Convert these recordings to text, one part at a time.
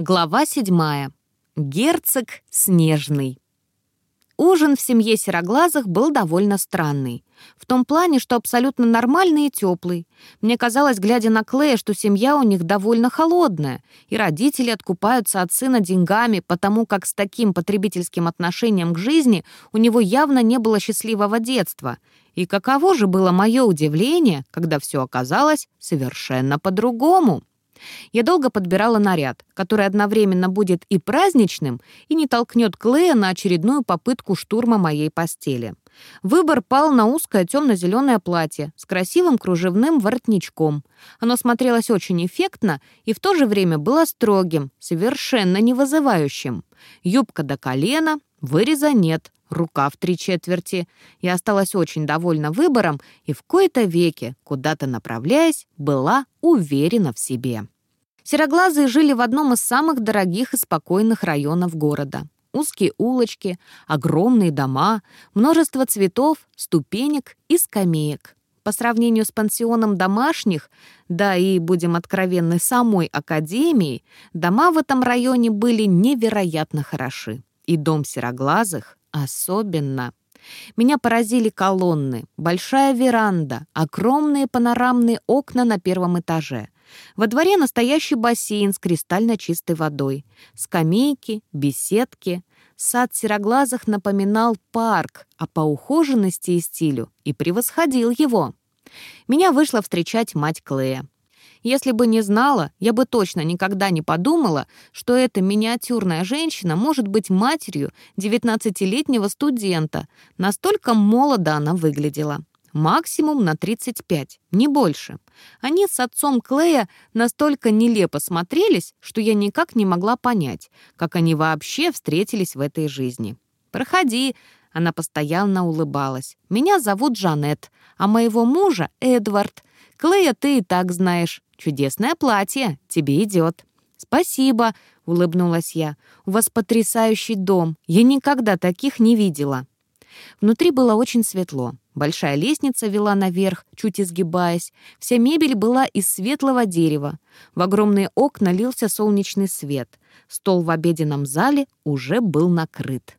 Глава седьмая. Герцог Снежный. Ужин в семье Сероглазых был довольно странный. В том плане, что абсолютно нормальный и теплый. Мне казалось, глядя на Клея, что семья у них довольно холодная, и родители откупаются от сына деньгами, потому как с таким потребительским отношением к жизни у него явно не было счастливого детства. И каково же было мое удивление, когда все оказалось совершенно по-другому. Я долго подбирала наряд, который одновременно будет и праздничным, и не толкнет Клея на очередную попытку штурма моей постели. Выбор пал на узкое темно-зеленое платье с красивым кружевным воротничком. Оно смотрелось очень эффектно и в то же время было строгим, совершенно не вызывающим. Юбка до колена, выреза нет, рука в три четверти. Я осталась очень довольна выбором и в кои-то веке, куда-то направляясь, была уверена в себе. Сероглазые жили в одном из самых дорогих и спокойных районов города. Узкие улочки, огромные дома, множество цветов, ступенек и скамеек. По сравнению с пансионом домашних, да и, будем откровенны, самой академией, дома в этом районе были невероятно хороши. И дом сероглазых особенно. Меня поразили колонны, большая веранда, огромные панорамные окна на первом этаже. Во дворе настоящий бассейн с кристально чистой водой. Скамейки, беседки. Сад сероглазых напоминал парк, а по ухоженности и стилю и превосходил его. Меня вышла встречать мать Клея. Если бы не знала, я бы точно никогда не подумала, что эта миниатюрная женщина может быть матерью 19-летнего студента. Настолько молодо она выглядела. Максимум на 35, не больше. Они с отцом Клея настолько нелепо смотрелись, что я никак не могла понять, как они вообще встретились в этой жизни. «Проходи», — она постоянно улыбалась. «Меня зовут Жанет, а моего мужа — Эдвард. Клея ты и так знаешь. Чудесное платье, тебе идет. «Спасибо», — улыбнулась я. «У вас потрясающий дом. Я никогда таких не видела». Внутри было очень светло. Большая лестница вела наверх, чуть изгибаясь. Вся мебель была из светлого дерева. В огромные окна лился солнечный свет. Стол в обеденном зале уже был накрыт.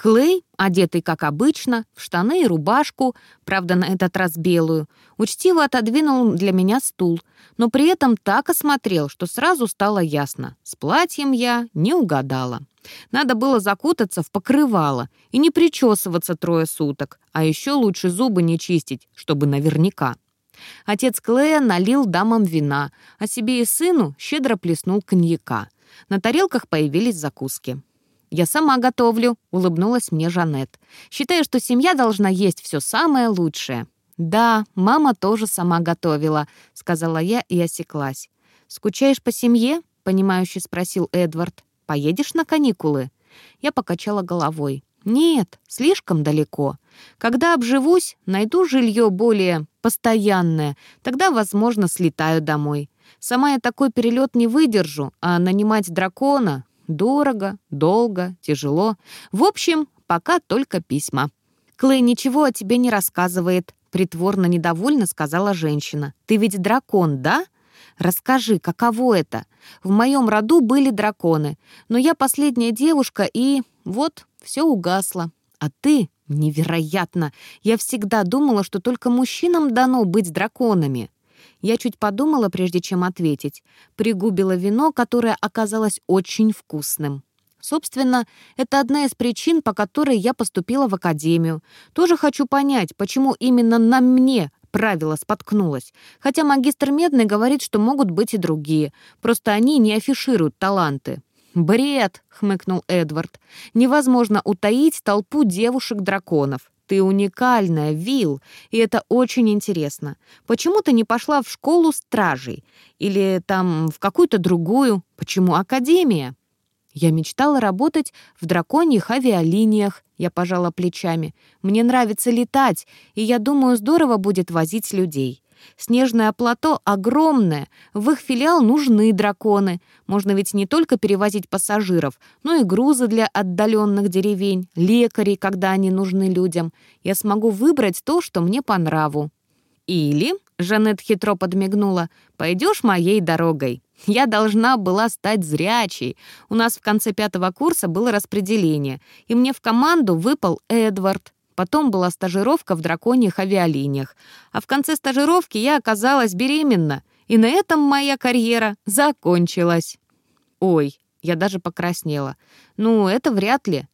Клей, одетый, как обычно, в штаны и рубашку, правда, на этот раз белую, учтиво отодвинул для меня стул, но при этом так осмотрел, что сразу стало ясно. С платьем я не угадала. Надо было закутаться в покрывало и не причесываться трое суток, а еще лучше зубы не чистить, чтобы наверняка. Отец Клея налил дамам вина, а себе и сыну щедро плеснул коньяка. На тарелках появились закуски. «Я сама готовлю», — улыбнулась мне Жанет. «Считаю, что семья должна есть все самое лучшее». «Да, мама тоже сама готовила», — сказала я и осеклась. «Скучаешь по семье?» — понимающе спросил Эдвард. «Поедешь на каникулы?» Я покачала головой. «Нет, слишком далеко. Когда обживусь, найду жилье более постоянное, тогда, возможно, слетаю домой. Сама я такой перелет не выдержу, а нанимать дракона Дорого, долго, тяжело. В общем, пока только письма. «Клей ничего о тебе не рассказывает», — притворно недовольно сказала женщина. «Ты ведь дракон, да? Расскажи, каково это? В моем роду были драконы, но я последняя девушка, и вот все угасло. А ты невероятно! Я всегда думала, что только мужчинам дано быть драконами». Я чуть подумала, прежде чем ответить. Пригубила вино, которое оказалось очень вкусным. Собственно, это одна из причин, по которой я поступила в академию. Тоже хочу понять, почему именно на мне правило споткнулось. Хотя магистр Медный говорит, что могут быть и другие. Просто они не афишируют таланты. «Бред!» — хмыкнул Эдвард. «Невозможно утаить толпу девушек-драконов. Ты уникальная, Вил, и это очень интересно. Почему ты не пошла в школу стражей? Или там в какую-то другую? Почему академия?» «Я мечтала работать в драконьих авиалиниях», — я пожала плечами. «Мне нравится летать, и я думаю, здорово будет возить людей. Снежное плато огромное, в их филиал нужны драконы. Можно ведь не только перевозить пассажиров, но и грузы для отдаленных деревень, лекарей, когда они нужны людям. Я смогу выбрать то, что мне по нраву. Или Жанет хитро подмигнула. «Пойдешь моей дорогой. Я должна была стать зрячей. У нас в конце пятого курса было распределение, и мне в команду выпал Эдвард. Потом была стажировка в драконьих авиалиниях. А в конце стажировки я оказалась беременна, и на этом моя карьера закончилась. Ой, я даже покраснела. Ну, это вряд ли.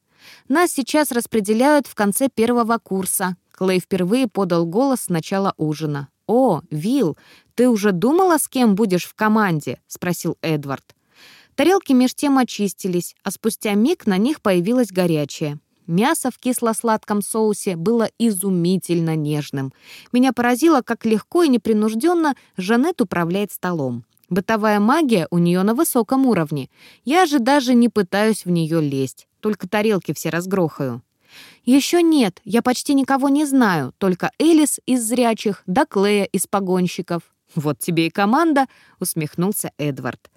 Нас сейчас распределяют в конце первого курса. Клей впервые подал голос с начала ужина. «О, Вил, ты уже думала, с кем будешь в команде?» — спросил Эдвард. Тарелки меж тем очистились, а спустя миг на них появилось горячее. Мясо в кисло-сладком соусе было изумительно нежным. Меня поразило, как легко и непринужденно Жанет управляет столом. Бытовая магия у нее на высоком уровне. Я же даже не пытаюсь в нее лезть, только тарелки все разгрохаю. «Еще нет, я почти никого не знаю, только Элис из зрячих, да Клея из погонщиков». «Вот тебе и команда», — усмехнулся Эдвард.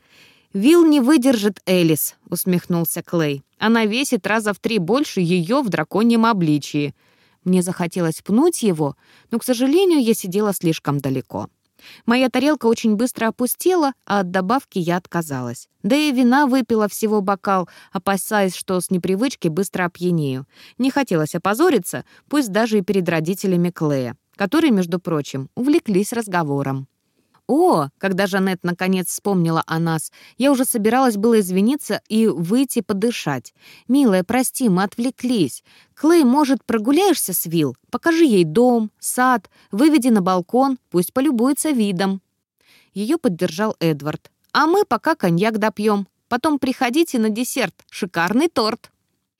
«Вилл не выдержит Элис», — усмехнулся Клей. «Она весит раза в три больше ее в драконьем обличии». Мне захотелось пнуть его, но, к сожалению, я сидела слишком далеко. Моя тарелка очень быстро опустела, а от добавки я отказалась. Да и вина выпила всего бокал, опасаясь, что с непривычки быстро опьянею. Не хотелось опозориться, пусть даже и перед родителями Клея, которые, между прочим, увлеклись разговором. «О!» — когда Жанет наконец вспомнила о нас, я уже собиралась было извиниться и выйти подышать. «Милая, прости, мы отвлеклись. Клей, может, прогуляешься с Вил? Покажи ей дом, сад, выведи на балкон, пусть полюбуется видом». Ее поддержал Эдвард. «А мы пока коньяк допьем. Потом приходите на десерт. Шикарный торт».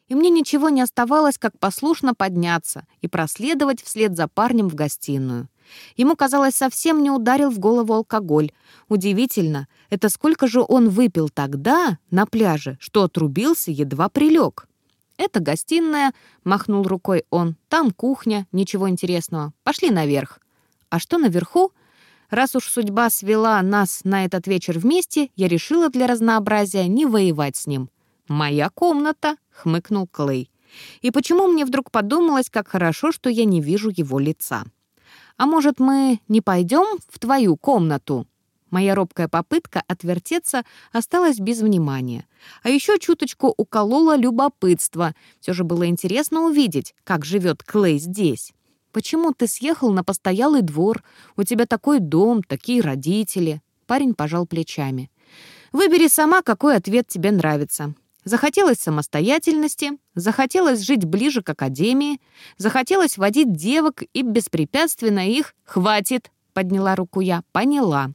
И мне ничего не оставалось, как послушно подняться и проследовать вслед за парнем в гостиную. Ему, казалось, совсем не ударил в голову алкоголь. Удивительно, это сколько же он выпил тогда на пляже, что отрубился, едва прилег. «Это гостиная», — махнул рукой он. «Там кухня, ничего интересного. Пошли наверх». «А что наверху?» Раз уж судьба свела нас на этот вечер вместе, я решила для разнообразия не воевать с ним. «Моя комната», — хмыкнул Клей. И почему мне вдруг подумалось, как хорошо, что я не вижу его лица. «А может, мы не пойдем в твою комнату?» Моя робкая попытка отвертеться осталась без внимания. А еще чуточку уколола любопытство. Все же было интересно увидеть, как живет Клей здесь. «Почему ты съехал на постоялый двор? У тебя такой дом, такие родители». Парень пожал плечами. «Выбери сама, какой ответ тебе нравится. Захотелось самостоятельности, захотелось жить ближе к академии, захотелось водить девок и беспрепятственно их «хватит», — подняла руку я, поняла.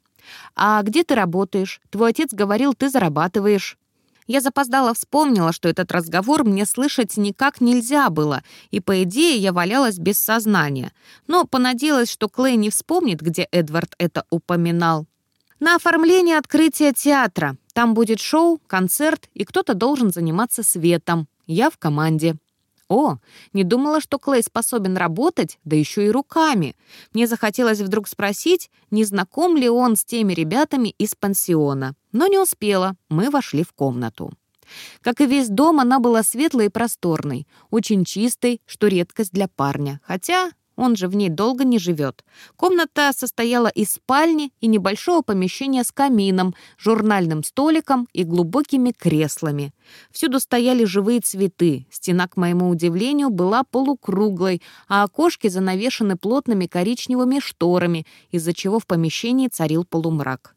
«А где ты работаешь? Твой отец говорил, ты зарабатываешь». Я запоздала вспомнила, что этот разговор мне слышать никак нельзя было, и, по идее, я валялась без сознания. Но понадеялась, что Клей не вспомнит, где Эдвард это упоминал. «На оформление открытия театра», там будет шоу, концерт, и кто-то должен заниматься светом. Я в команде. О, не думала, что Клей способен работать, да еще и руками. Мне захотелось вдруг спросить, не знаком ли он с теми ребятами из пансиона. Но не успела, мы вошли в комнату. Как и весь дом, она была светлой и просторной, очень чистой, что редкость для парня. Хотя он же в ней долго не живет. Комната состояла из спальни и небольшого помещения с камином, журнальным столиком и глубокими креслами. Всюду стояли живые цветы. Стена, к моему удивлению, была полукруглой, а окошки занавешены плотными коричневыми шторами, из-за чего в помещении царил полумрак.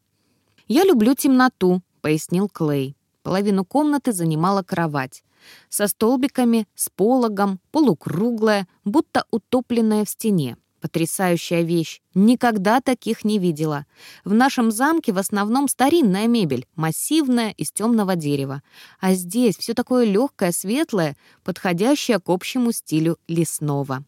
«Я люблю темноту», — пояснил Клей. Половину комнаты занимала кровать со столбиками, с пологом, полукруглая, будто утопленная в стене. Потрясающая вещь. Никогда таких не видела. В нашем замке в основном старинная мебель, массивная, из темного дерева. А здесь все такое легкое, светлое, подходящее к общему стилю лесного.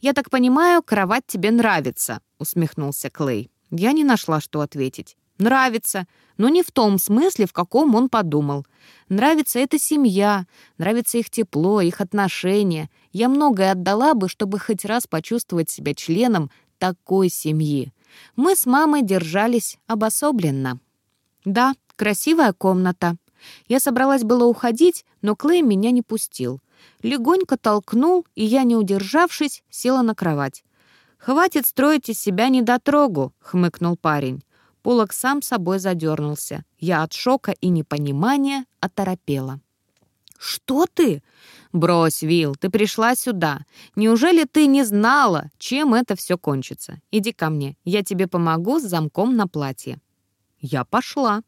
«Я так понимаю, кровать тебе нравится», — усмехнулся Клей. Я не нашла, что ответить. Нравится, но не в том смысле, в каком он подумал. Нравится эта семья, нравится их тепло, их отношения. Я многое отдала бы, чтобы хоть раз почувствовать себя членом такой семьи. Мы с мамой держались обособленно. Да, красивая комната. Я собралась было уходить, но Клей меня не пустил. Легонько толкнул, и я, не удержавшись, села на кровать. «Хватит строить из себя недотрогу», — хмыкнул парень. Полок сам собой задернулся. Я от шока и непонимания оторопела. «Что ты?» «Брось, Вил, ты пришла сюда. Неужели ты не знала, чем это все кончится? Иди ко мне, я тебе помогу с замком на платье». Я пошла.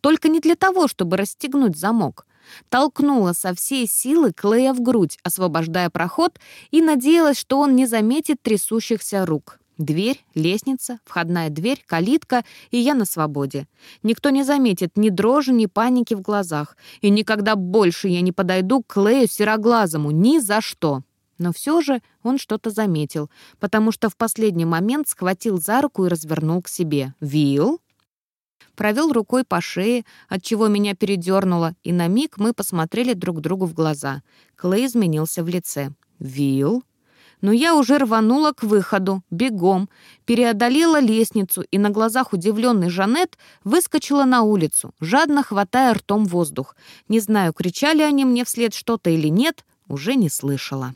Только не для того, чтобы расстегнуть замок. Толкнула со всей силы Клея в грудь, освобождая проход, и надеялась, что он не заметит трясущихся рук. Дверь, лестница, входная дверь, калитка, и я на свободе. Никто не заметит ни дрожи, ни паники в глазах. И никогда больше я не подойду к Клею Сероглазому, ни за что. Но все же он что-то заметил, потому что в последний момент схватил за руку и развернул к себе. «Вилл?» Провел рукой по шее, от чего меня передернуло, и на миг мы посмотрели друг другу в глаза. Клей изменился в лице. «Вилл?» Но я уже рванула к выходу, бегом, переодолела лестницу и на глазах удивленной Жанет выскочила на улицу, жадно хватая ртом воздух. Не знаю, кричали они мне вслед что-то или нет, уже не слышала.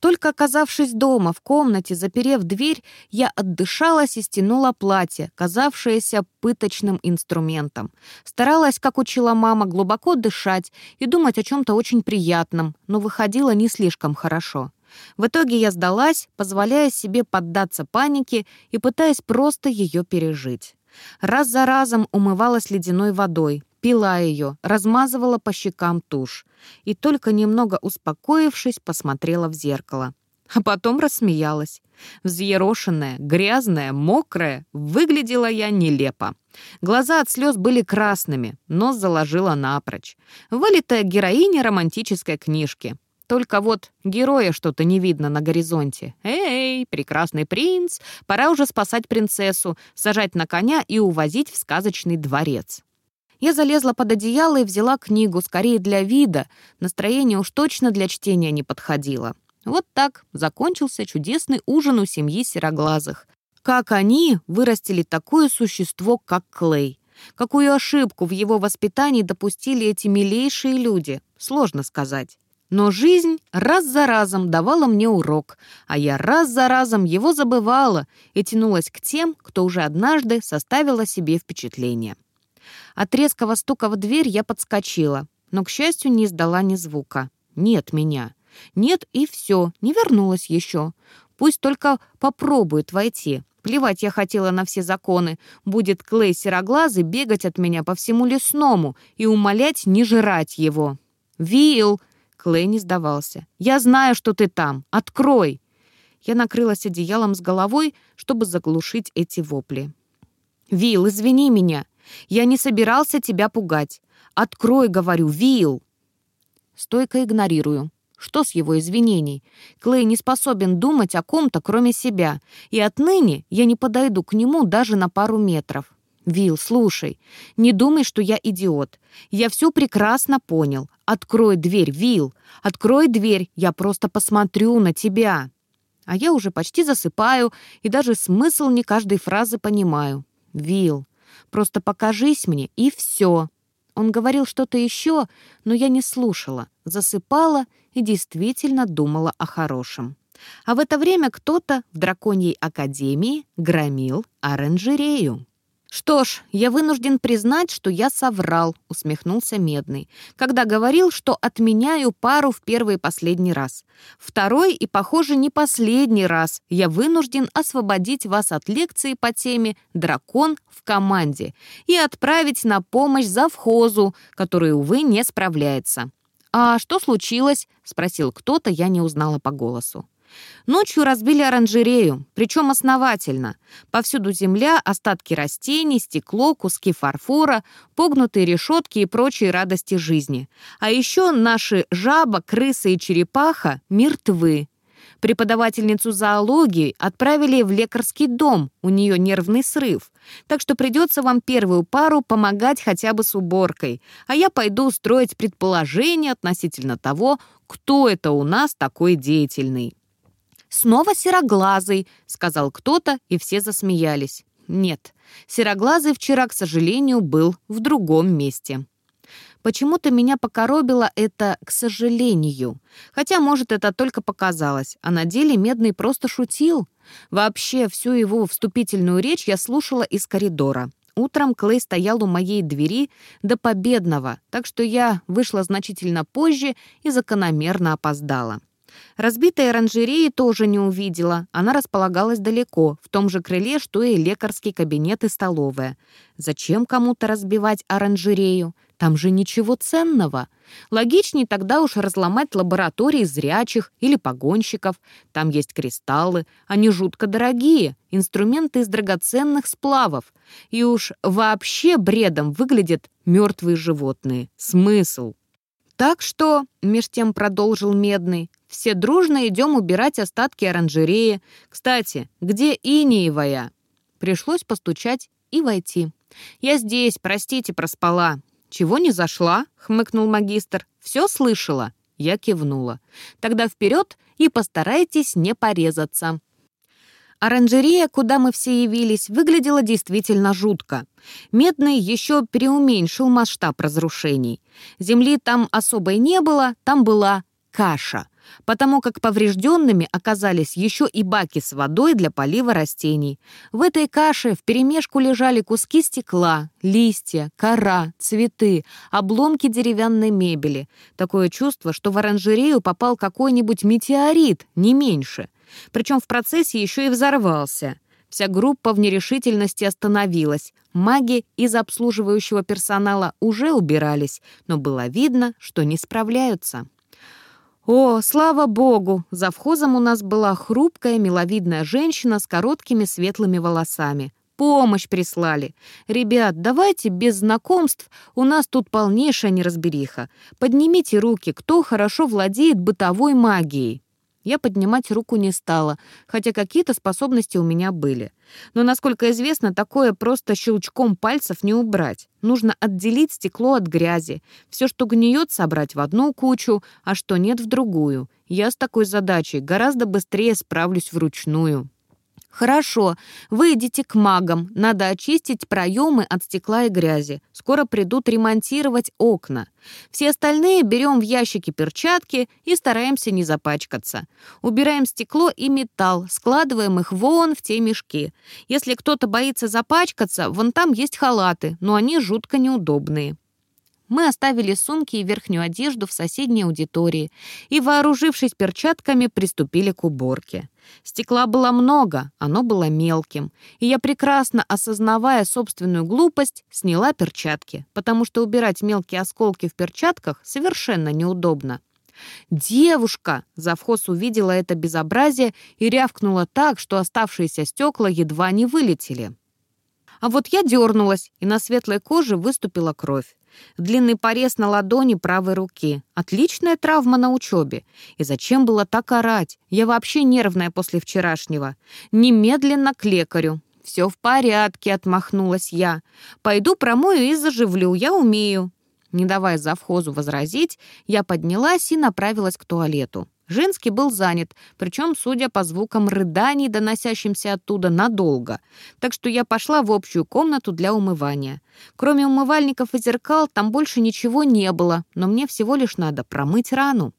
Только оказавшись дома, в комнате, заперев дверь, я отдышалась и стянула платье, казавшееся пыточным инструментом. Старалась, как учила мама, глубоко дышать и думать о чем-то очень приятном, но выходило не слишком хорошо. В итоге я сдалась, позволяя себе поддаться панике и пытаясь просто ее пережить. Раз за разом умывалась ледяной водой, пила ее, размазывала по щекам тушь и только немного успокоившись, посмотрела в зеркало. А потом рассмеялась. Взъерошенная, грязная, мокрая, выглядела я нелепо. Глаза от слез были красными, нос заложила напрочь. Вылитая героиня романтической книжки. Только вот героя что-то не видно на горизонте. Эй, прекрасный принц, пора уже спасать принцессу, сажать на коня и увозить в сказочный дворец. Я залезла под одеяло и взяла книгу, скорее для вида. Настроение уж точно для чтения не подходило. Вот так закончился чудесный ужин у семьи Сероглазых. Как они вырастили такое существо, как Клей? Какую ошибку в его воспитании допустили эти милейшие люди? Сложно сказать. Но жизнь раз за разом давала мне урок, а я раз за разом его забывала и тянулась к тем, кто уже однажды составил о себе впечатление. От резкого стука в дверь я подскочила, но, к счастью, не издала ни звука. Нет меня. Нет, и все, не вернулась еще. Пусть только попробует войти. Плевать я хотела на все законы. Будет Клей сероглазый бегать от меня по всему лесному и умолять не жрать его. «Вилл!» Клей не сдавался. «Я знаю, что ты там. Открой!» Я накрылась одеялом с головой, чтобы заглушить эти вопли. «Вилл, извини меня. Я не собирался тебя пугать. Открой, говорю, Вилл!» Стойко игнорирую. Что с его извинений? Клей не способен думать о ком-то, кроме себя, и отныне я не подойду к нему даже на пару метров. «Вил, слушай, не думай, что я идиот. Я все прекрасно понял. Открой дверь, Вил. Открой дверь, я просто посмотрю на тебя». А я уже почти засыпаю и даже смысл не каждой фразы понимаю. «Вил, просто покажись мне, и все». Он говорил что-то еще, но я не слушала, засыпала и действительно думала о хорошем. А в это время кто-то в драконьей академии громил оранжерею. «Что ж, я вынужден признать, что я соврал», — усмехнулся Медный, «когда говорил, что отменяю пару в первый и последний раз. Второй и, похоже, не последний раз я вынужден освободить вас от лекции по теме «Дракон в команде» и отправить на помощь завхозу, который, увы, не справляется». «А что случилось?» — спросил кто-то, я не узнала по голосу. Ночью разбили оранжерею, причем основательно. Повсюду земля, остатки растений, стекло, куски фарфора, погнутые решетки и прочие радости жизни. А еще наши жаба, крыса и черепаха мертвы. Преподавательницу зоологии отправили в лекарский дом, у нее нервный срыв. Так что придется вам первую пару помогать хотя бы с уборкой, а я пойду устроить предположение относительно того, кто это у нас такой деятельный. «Снова сероглазый», — сказал кто-то, и все засмеялись. Нет, сероглазый вчера, к сожалению, был в другом месте. Почему-то меня покоробило это «к сожалению». Хотя, может, это только показалось, а на деле Медный просто шутил. Вообще, всю его вступительную речь я слушала из коридора. Утром Клей стоял у моей двери до победного, так что я вышла значительно позже и закономерно опоздала. Разбитой оранжереи тоже не увидела. Она располагалась далеко, в том же крыле, что и лекарский кабинет и столовая. Зачем кому-то разбивать оранжерею? Там же ничего ценного. Логичнее тогда уж разломать лаборатории зрячих или погонщиков. Там есть кристаллы, они жутко дорогие, инструменты из драгоценных сплавов. И уж вообще бредом выглядят мертвые животные. Смысл? Так что, меж тем продолжил Медный, все дружно идем убирать остатки оранжереи. Кстати, где Иниевая? Пришлось постучать и войти. «Я здесь, простите, проспала». «Чего не зашла?» — хмыкнул магистр. «Все слышала?» Я кивнула. «Тогда вперед и постарайтесь не порезаться». Оранжерея, куда мы все явились, выглядела действительно жутко. Медный еще переуменьшил масштаб разрушений. Земли там особой не было, там была каша потому как поврежденными оказались еще и баки с водой для полива растений. В этой каше вперемешку лежали куски стекла, листья, кора, цветы, обломки деревянной мебели. Такое чувство, что в оранжерею попал какой-нибудь метеорит, не меньше. Причем в процессе еще и взорвался. Вся группа в нерешительности остановилась. Маги из обслуживающего персонала уже убирались, но было видно, что не справляются. О, слава богу! За вхозом у нас была хрупкая, миловидная женщина с короткими светлыми волосами. Помощь прислали. Ребят, давайте без знакомств, у нас тут полнейшая неразбериха. Поднимите руки, кто хорошо владеет бытовой магией. Я поднимать руку не стала, хотя какие-то способности у меня были. Но, насколько известно, такое просто щелчком пальцев не убрать. Нужно отделить стекло от грязи. Все, что гниет, собрать в одну кучу, а что нет, в другую. Я с такой задачей гораздо быстрее справлюсь вручную. «Хорошо, вы идите к магам. Надо очистить проемы от стекла и грязи. Скоро придут ремонтировать окна. Все остальные берем в ящики перчатки и стараемся не запачкаться. Убираем стекло и металл, складываем их вон в те мешки. Если кто-то боится запачкаться, вон там есть халаты, но они жутко неудобные». Мы оставили сумки и верхнюю одежду в соседней аудитории и, вооружившись перчатками, приступили к уборке. Стекла было много, оно было мелким, и я, прекрасно осознавая собственную глупость, сняла перчатки, потому что убирать мелкие осколки в перчатках совершенно неудобно. «Девушка!» — завхоз увидела это безобразие и рявкнула так, что оставшиеся стекла едва не вылетели. А вот я дернулась, и на светлой коже выступила кровь. Длинный порез на ладони правой руки. Отличная травма на учебе. И зачем было так орать? Я вообще нервная после вчерашнего. Немедленно к лекарю. «Все в порядке», — отмахнулась я. «Пойду промою и заживлю, я умею». Не давая завхозу возразить, я поднялась и направилась к туалету. Женский был занят, причем, судя по звукам рыданий, доносящимся оттуда, надолго. Так что я пошла в общую комнату для умывания. Кроме умывальников и зеркал, там больше ничего не было, но мне всего лишь надо промыть рану.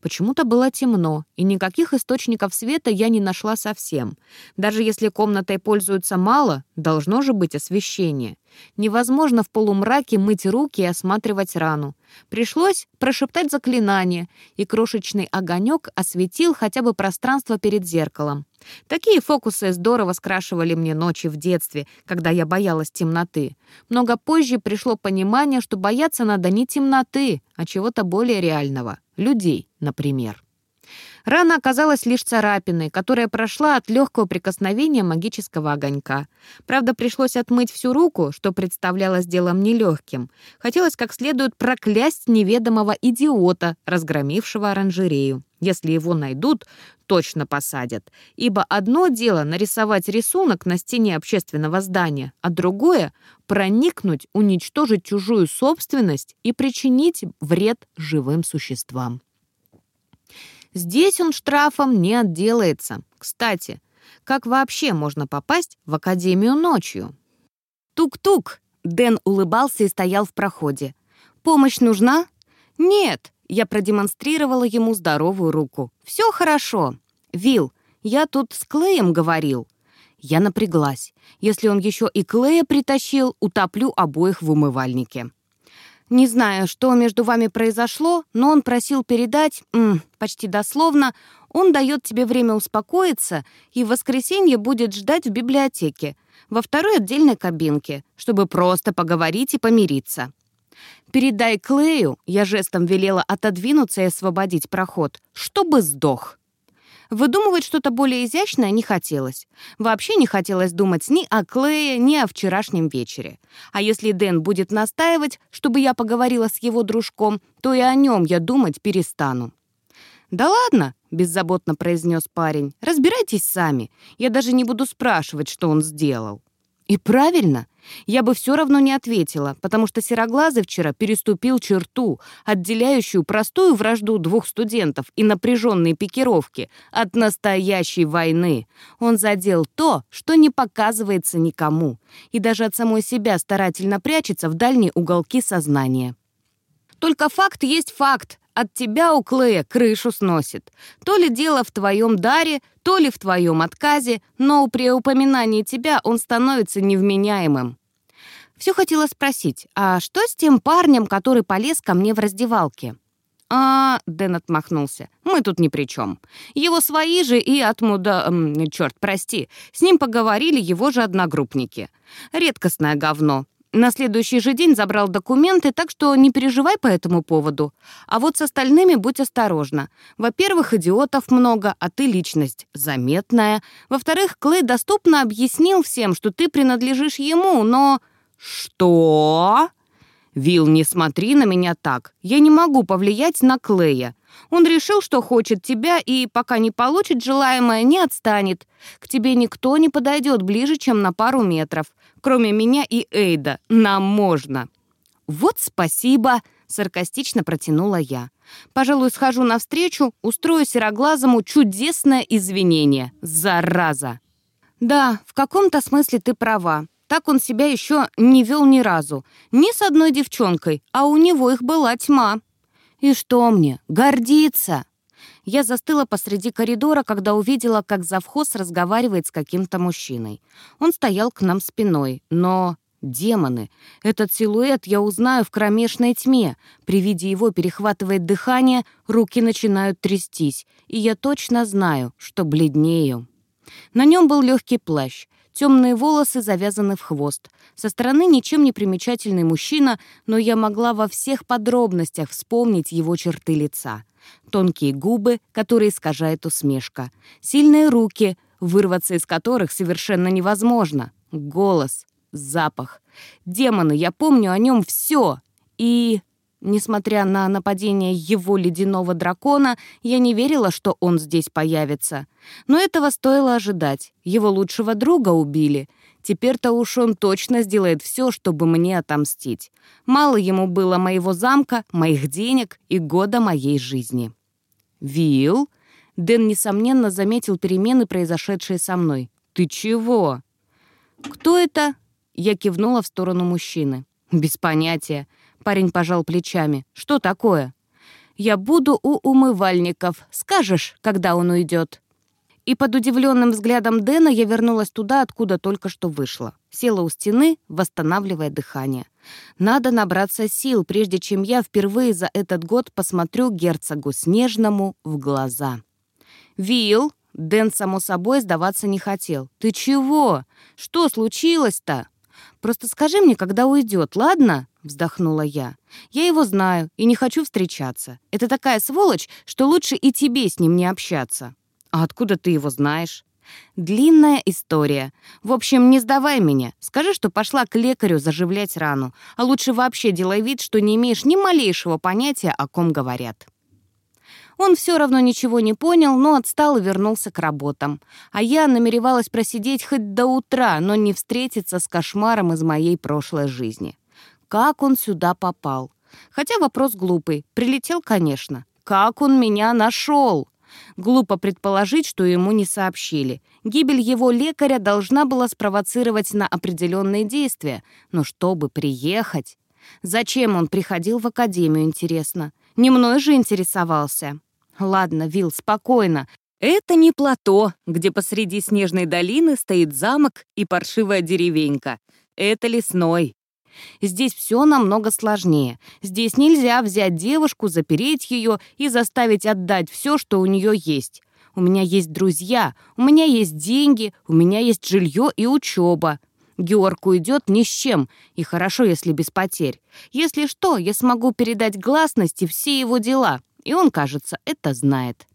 Почему-то было темно, и никаких источников света я не нашла совсем. Даже если комнатой пользуются мало, должно же быть освещение. Невозможно в полумраке мыть руки и осматривать рану. Пришлось прошептать заклинание, и крошечный огонек осветил хотя бы пространство перед зеркалом. Такие фокусы здорово скрашивали мне ночи в детстве, когда я боялась темноты. Много позже пришло понимание, что бояться надо не темноты, а чего-то более реального — людей, например. Рана оказалась лишь царапиной, которая прошла от легкого прикосновения магического огонька. Правда, пришлось отмыть всю руку, что представлялось делом нелегким. Хотелось как следует проклясть неведомого идиота, разгромившего оранжерею. Если его найдут, точно посадят. Ибо одно дело нарисовать рисунок на стене общественного здания, а другое — проникнуть, уничтожить чужую собственность и причинить вред живым существам. Здесь он штрафом не отделается. Кстати, как вообще можно попасть в академию ночью? Тук-тук! Дэн улыбался и стоял в проходе. помощь нужна?» «Нет», — я продемонстрировала ему здоровую руку. «Все хорошо. Вил, я тут с Клеем говорил». Я напряглась. Если он еще и Клея притащил, утоплю обоих в умывальнике. Не знаю, что между вами произошло, но он просил передать, м, почти дословно, он дает тебе время успокоиться и в воскресенье будет ждать в библиотеке, во второй отдельной кабинке, чтобы просто поговорить и помириться. Передай Клею, я жестом велела отодвинуться и освободить проход, чтобы сдох. Выдумывать что-то более изящное не хотелось. Вообще не хотелось думать ни о Клее, ни о вчерашнем вечере. А если Дэн будет настаивать, чтобы я поговорила с его дружком, то и о нем я думать перестану. «Да ладно», — беззаботно произнес парень, — «разбирайтесь сами. Я даже не буду спрашивать, что он сделал». И правильно. Я бы все равно не ответила, потому что Сероглазый вчера переступил черту, отделяющую простую вражду двух студентов и напряженные пикировки от настоящей войны. Он задел то, что не показывается никому, и даже от самой себя старательно прячется в дальние уголки сознания. Только факт есть факт, от тебя у Клея крышу сносит. То ли дело в твоем даре, то ли в твоем отказе, но при упоминании тебя он становится невменяемым. Все хотела спросить, а что с тем парнем, который полез ко мне в раздевалке? «А...» — Дэн отмахнулся. «Мы тут ни при чем. Его свои же и отмуда... Эм, черт, прости. С ним поговорили его же одногруппники. Редкостное говно. На следующий же день забрал документы, так что не переживай по этому поводу. А вот с остальными будь осторожна. Во-первых, идиотов много, а ты личность заметная. Во-вторых, Клей доступно объяснил всем, что ты принадлежишь ему, но... Что? Вил, не смотри на меня так. Я не могу повлиять на Клея. Он решил, что хочет тебя, и пока не получит желаемое, не отстанет. К тебе никто не подойдет ближе, чем на пару метров. Кроме меня и Эйда. Нам можно». «Вот спасибо», — саркастично протянула я. «Пожалуй, схожу навстречу, устрою сероглазому чудесное извинение. Зараза!» «Да, в каком-то смысле ты права. Так он себя еще не вел ни разу. Ни с одной девчонкой, а у него их была тьма». «И что мне? Гордиться!» Я застыла посреди коридора, когда увидела, как завхоз разговаривает с каким-то мужчиной. Он стоял к нам спиной, но... Демоны! Этот силуэт я узнаю в кромешной тьме. При виде его перехватывает дыхание, руки начинают трястись, и я точно знаю, что бледнею. На нем был легкий плащ. Темные волосы завязаны в хвост. Со стороны ничем не примечательный мужчина, но я могла во всех подробностях вспомнить его черты лица. Тонкие губы, которые искажает усмешка. Сильные руки, вырваться из которых совершенно невозможно. Голос, запах. Демоны, я помню о нем все. И Несмотря на нападение его ледяного дракона, я не верила, что он здесь появится. Но этого стоило ожидать. Его лучшего друга убили. Теперь-то уж он точно сделает все, чтобы мне отомстить. Мало ему было моего замка, моих денег и года моей жизни. «Вилл?» Дэн, несомненно, заметил перемены, произошедшие со мной. «Ты чего?» «Кто это?» Я кивнула в сторону мужчины. «Без понятия. Парень пожал плечами. «Что такое?» «Я буду у умывальников. Скажешь, когда он уйдет?» И под удивленным взглядом Дэна я вернулась туда, откуда только что вышла. Села у стены, восстанавливая дыхание. Надо набраться сил, прежде чем я впервые за этот год посмотрю герцогу Снежному в глаза. «Вилл!» Дэн, само собой, сдаваться не хотел. «Ты чего? Что случилось-то?» «Просто скажи мне, когда уйдет, ладно?» — вздохнула я. «Я его знаю и не хочу встречаться. Это такая сволочь, что лучше и тебе с ним не общаться». «А откуда ты его знаешь?» «Длинная история. В общем, не сдавай меня. Скажи, что пошла к лекарю заживлять рану. А лучше вообще делай вид, что не имеешь ни малейшего понятия, о ком говорят». Он все равно ничего не понял, но отстал и вернулся к работам. А я намеревалась просидеть хоть до утра, но не встретиться с кошмаром из моей прошлой жизни. Как он сюда попал? Хотя вопрос глупый. Прилетел, конечно. Как он меня нашел? Глупо предположить, что ему не сообщили. Гибель его лекаря должна была спровоцировать на определенные действия. Но чтобы приехать... Зачем он приходил в академию, интересно? Не мной же интересовался. Ладно, Вил, спокойно. Это не плато, где посреди снежной долины стоит замок и паршивая деревенька. Это лесной. Здесь все намного сложнее. Здесь нельзя взять девушку, запереть ее и заставить отдать все, что у нее есть. У меня есть друзья, у меня есть деньги, у меня есть жилье и учеба. Георг уйдет ни с чем, и хорошо, если без потерь. Если что, я смогу передать гласности все его дела, и он, кажется, это знает.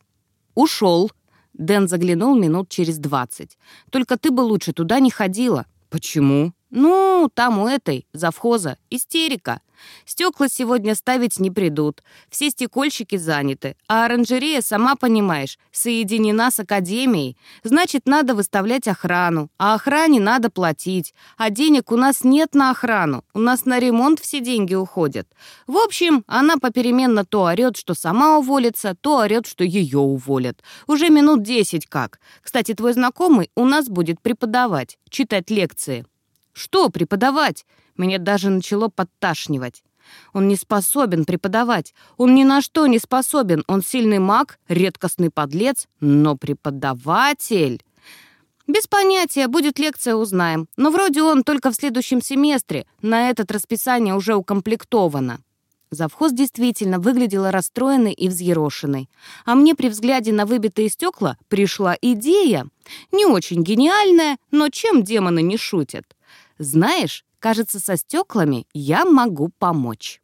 Ушел. Дэн заглянул минут через двадцать. Только ты бы лучше туда не ходила. Почему? «Ну, там у этой, завхоза, истерика. Стекла сегодня ставить не придут. Все стекольщики заняты. А оранжерея, сама понимаешь, соединена с академией. Значит, надо выставлять охрану. А охране надо платить. А денег у нас нет на охрану. У нас на ремонт все деньги уходят. В общем, она попеременно то орет, что сама уволится, то орет, что ее уволят. Уже минут десять как. Кстати, твой знакомый у нас будет преподавать, читать лекции. Что преподавать? Меня даже начало подташнивать. Он не способен преподавать. Он ни на что не способен. Он сильный маг, редкостный подлец, но преподаватель... Без понятия, будет лекция, узнаем. Но вроде он только в следующем семестре. На этот расписание уже укомплектовано. Завхоз действительно выглядела расстроенной и взъерошенной. А мне при взгляде на выбитые стекла пришла идея. Не очень гениальная, но чем демоны не шутят? Знаешь, кажется, со стеклами я могу помочь.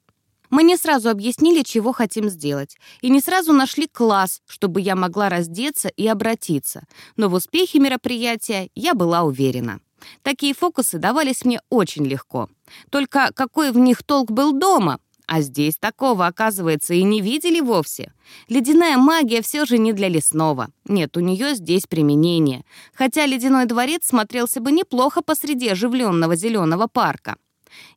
Мы не сразу объяснили, чего хотим сделать, и не сразу нашли класс, чтобы я могла раздеться и обратиться, но в успехе мероприятия я была уверена. Такие фокусы давались мне очень легко. Только какой в них толк был дома, а здесь такого, оказывается, и не видели вовсе. Ледяная магия все же не для лесного. Нет, у нее здесь применение. Хотя ледяной дворец смотрелся бы неплохо посреди оживленного зеленого парка.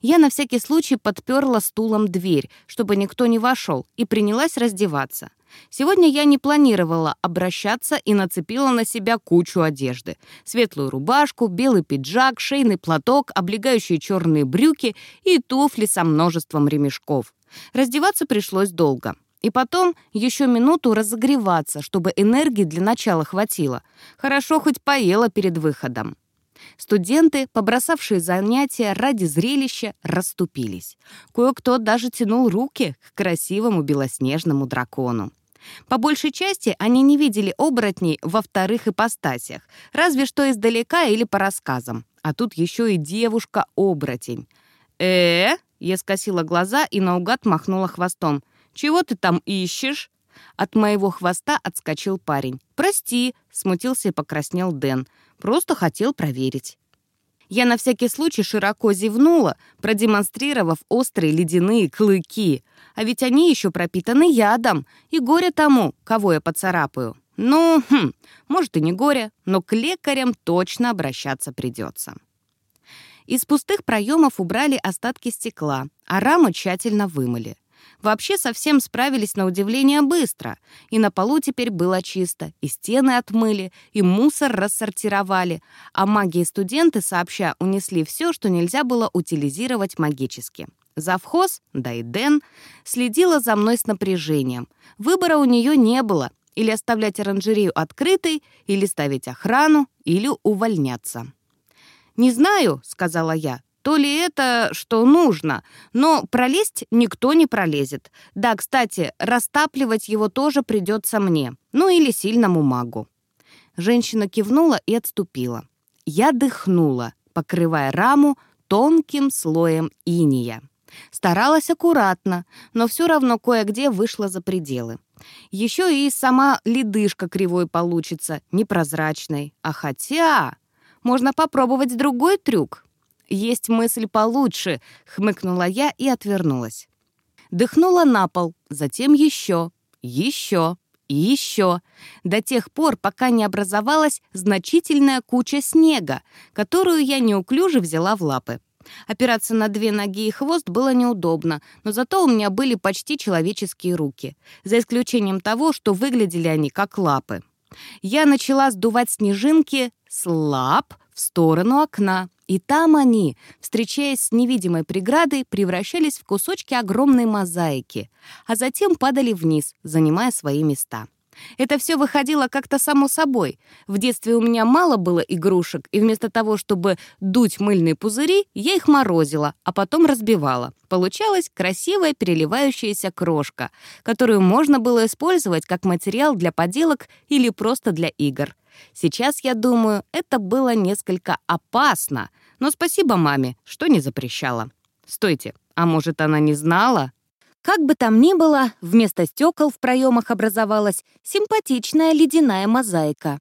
Я на всякий случай подперла стулом дверь, чтобы никто не вошел, и принялась раздеваться. Сегодня я не планировала обращаться и нацепила на себя кучу одежды. Светлую рубашку, белый пиджак, шейный платок, облегающие черные брюки и туфли со множеством ремешков. Раздеваться пришлось долго. И потом еще минуту разогреваться, чтобы энергии для начала хватило. Хорошо хоть поела перед выходом. Студенты, побросавшие занятия ради зрелища, расступились. Кое-кто даже тянул руки к красивому белоснежному дракону. По большей части они не видели оборотней во вторых ипостасях, разве что издалека или по рассказам. А тут еще и девушка-оборотень. э Я скосила глаза и наугад махнула хвостом. «Чего ты там ищешь?» От моего хвоста отскочил парень. «Прости», — смутился и покраснел Дэн. «Просто хотел проверить». Я на всякий случай широко зевнула, продемонстрировав острые ледяные клыки. А ведь они еще пропитаны ядом, и горе тому, кого я поцарапаю. Ну, хм, может и не горе, но к лекарям точно обращаться придется. Из пустых проемов убрали остатки стекла, а рамы тщательно вымыли. Вообще совсем справились на удивление быстро. И на полу теперь было чисто, и стены отмыли, и мусор рассортировали, а маги и студенты сообща унесли все, что нельзя было утилизировать магически. Завхоз, да и Дэн, следила за мной с напряжением. Выбора у нее не было. Или оставлять оранжерею открытой, или ставить охрану, или увольняться. «Не знаю», — сказала я, то ли это, что нужно, но пролезть никто не пролезет. Да, кстати, растапливать его тоже придется мне, ну или сильному магу. Женщина кивнула и отступила. Я дыхнула, покрывая раму тонким слоем иния. Старалась аккуратно, но все равно кое-где вышла за пределы. Еще и сама ледышка кривой получится, непрозрачной. А хотя... Можно попробовать другой трюк. «Есть мысль получше», — хмыкнула я и отвернулась. Дыхнула на пол, затем еще, еще и еще, до тех пор, пока не образовалась значительная куча снега, которую я неуклюже взяла в лапы. Опираться на две ноги и хвост было неудобно, но зато у меня были почти человеческие руки, за исключением того, что выглядели они как лапы. Я начала сдувать снежинки с лап в сторону окна, и там они, встречаясь с невидимой преградой, превращались в кусочки огромной мозаики, а затем падали вниз, занимая свои места. Это все выходило как-то само собой. В детстве у меня мало было игрушек, и вместо того, чтобы дуть мыльные пузыри, я их морозила, а потом разбивала. Получалась красивая переливающаяся крошка, которую можно было использовать как материал для поделок или просто для игр. Сейчас, я думаю, это было несколько опасно, но спасибо маме, что не запрещала. Стойте, а может, она не знала? Как бы там ни было, вместо стекол в проемах образовалась симпатичная ледяная мозаика.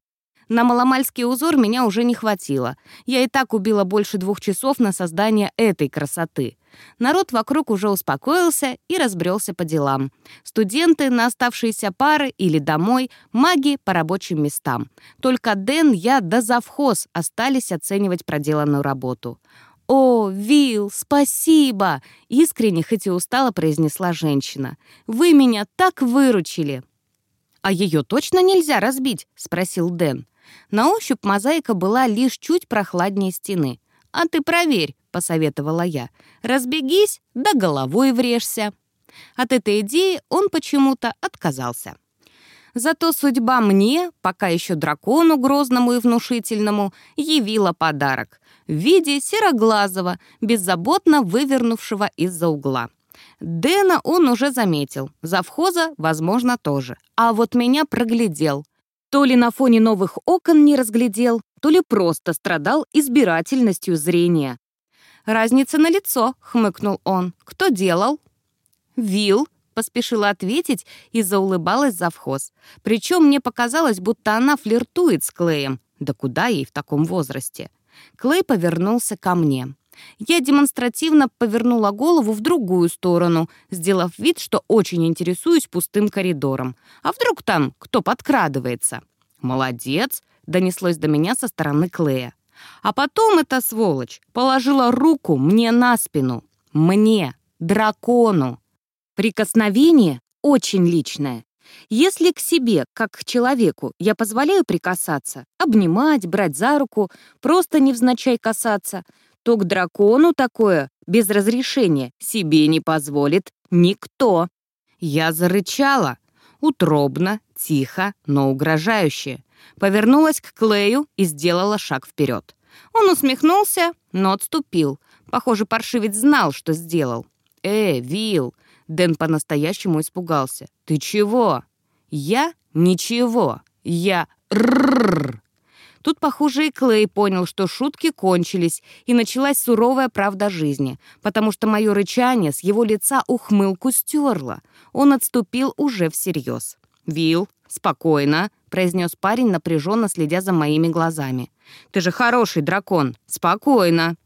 На маломальский узор меня уже не хватило. Я и так убила больше двух часов на создание этой красоты. Народ вокруг уже успокоился и разбрелся по делам. Студенты на оставшиеся пары или домой, маги по рабочим местам. Только Дэн, я да завхоз остались оценивать проделанную работу. «О, Вил, спасибо!» — искренне, хоть и устало произнесла женщина. «Вы меня так выручили!» «А ее точно нельзя разбить?» — спросил Дэн. На ощупь мозаика была лишь чуть прохладнее стены. «А ты проверь», — посоветовала я. «Разбегись, да головой врежься». От этой идеи он почему-то отказался. Зато судьба мне, пока еще дракону грозному и внушительному, явила подарок в виде сероглазого, беззаботно вывернувшего из-за угла. Дэна он уже заметил, завхоза, возможно, тоже. А вот меня проглядел. То ли на фоне новых окон не разглядел, то ли просто страдал избирательностью зрения. «Разница на лицо, хмыкнул он. «Кто делал?» «Вил», — поспешила ответить и заулыбалась завхоз. Причем мне показалось, будто она флиртует с Клеем. Да куда ей в таком возрасте? Клей повернулся ко мне. Я демонстративно повернула голову в другую сторону, сделав вид, что очень интересуюсь пустым коридором. А вдруг там кто подкрадывается? «Молодец!» — донеслось до меня со стороны Клея. А потом эта сволочь положила руку мне на спину. Мне, дракону. Прикосновение очень личное. Если к себе, как к человеку, я позволяю прикасаться, обнимать, брать за руку, просто невзначай касаться, то к дракону такое, без разрешения, себе не позволит никто. Я зарычала. Утробно, тихо, но угрожающе. Повернулась к Клею и сделала шаг вперед. Он усмехнулся, но отступил. Похоже, паршивец знал, что сделал. «Э, Вил, Дэн по-настоящему испугался. «Ты чего?» «Я? Ничего. Я... Ррррр!» Тут, похоже, и Клей понял, что шутки кончились, и началась суровая правда жизни, потому что мое рычание с его лица ухмылку стерло. Он отступил уже всерьез. «Вил, спокойно», — произнес парень, напряженно следя за моими глазами. «Ты же хороший дракон. Спокойно».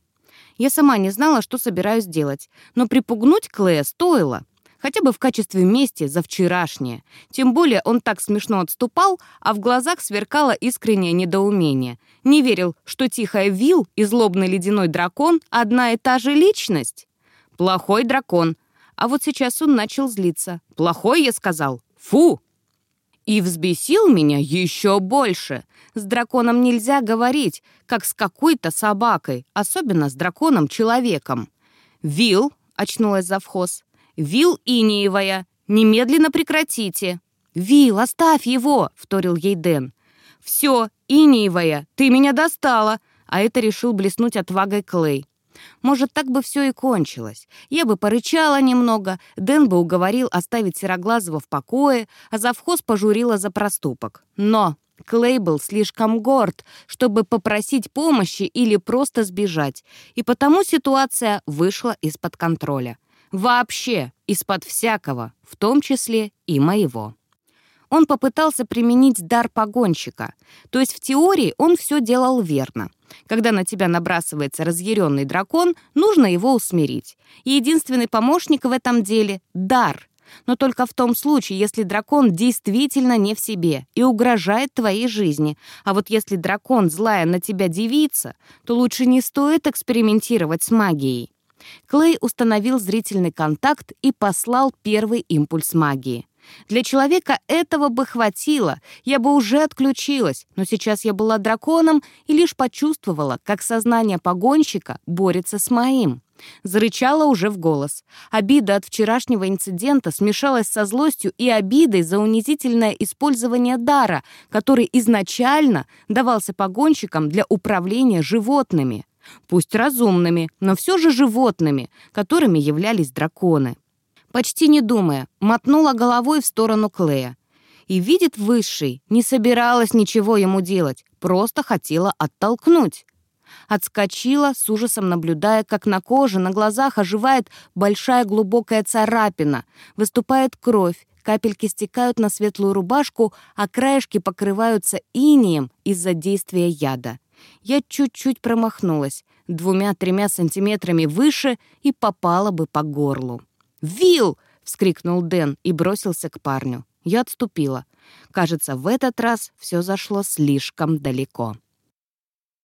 Я сама не знала, что собираюсь делать, но припугнуть Клея стоило хотя бы в качестве мести за вчерашнее. Тем более он так смешно отступал, а в глазах сверкало искреннее недоумение. Не верил, что тихая Вил и злобный ледяной дракон — одна и та же личность. Плохой дракон. А вот сейчас он начал злиться. «Плохой, я сказал. Фу!» И взбесил меня еще больше. С драконом нельзя говорить, как с какой-то собакой, особенно с драконом-человеком. «Вил», — очнулась завхоз, «Вил Инеевая, немедленно прекратите!» «Вил, оставь его!» — вторил ей Дэн. «Все, Инеевая, ты меня достала!» А это решил блеснуть отвагой Клей. Может, так бы все и кончилось. Я бы порычала немного, Дэн бы уговорил оставить Сероглазого в покое, а завхоз пожурила за проступок. Но Клей был слишком горд, чтобы попросить помощи или просто сбежать, и потому ситуация вышла из-под контроля. Вообще, из-под всякого, в том числе и моего. Он попытался применить дар погонщика, то есть в теории он все делал верно. Когда на тебя набрасывается разъяренный дракон, нужно его усмирить. И единственный помощник в этом деле — дар. Но только в том случае, если дракон действительно не в себе и угрожает твоей жизни. А вот если дракон злая на тебя девица, то лучше не стоит экспериментировать с магией. Клей установил зрительный контакт и послал первый импульс магии. Для человека этого бы хватило, я бы уже отключилась, но сейчас я была драконом и лишь почувствовала, как сознание погонщика борется с моим. Зарычала уже в голос. Обида от вчерашнего инцидента смешалась со злостью и обидой за унизительное использование дара, который изначально давался погонщикам для управления животными. Пусть разумными, но все же животными, которыми являлись драконы. Почти не думая, мотнула головой в сторону Клея. И видит Высший, не собиралась ничего ему делать, просто хотела оттолкнуть. Отскочила, с ужасом наблюдая, как на коже, на глазах оживает большая глубокая царапина, выступает кровь, капельки стекают на светлую рубашку, а краешки покрываются инием из-за действия яда. Я чуть-чуть промахнулась, двумя-тремя сантиметрами выше и попала бы по горлу. «Вилл!» — вскрикнул Дэн и бросился к парню. Я отступила. Кажется, в этот раз все зашло слишком далеко.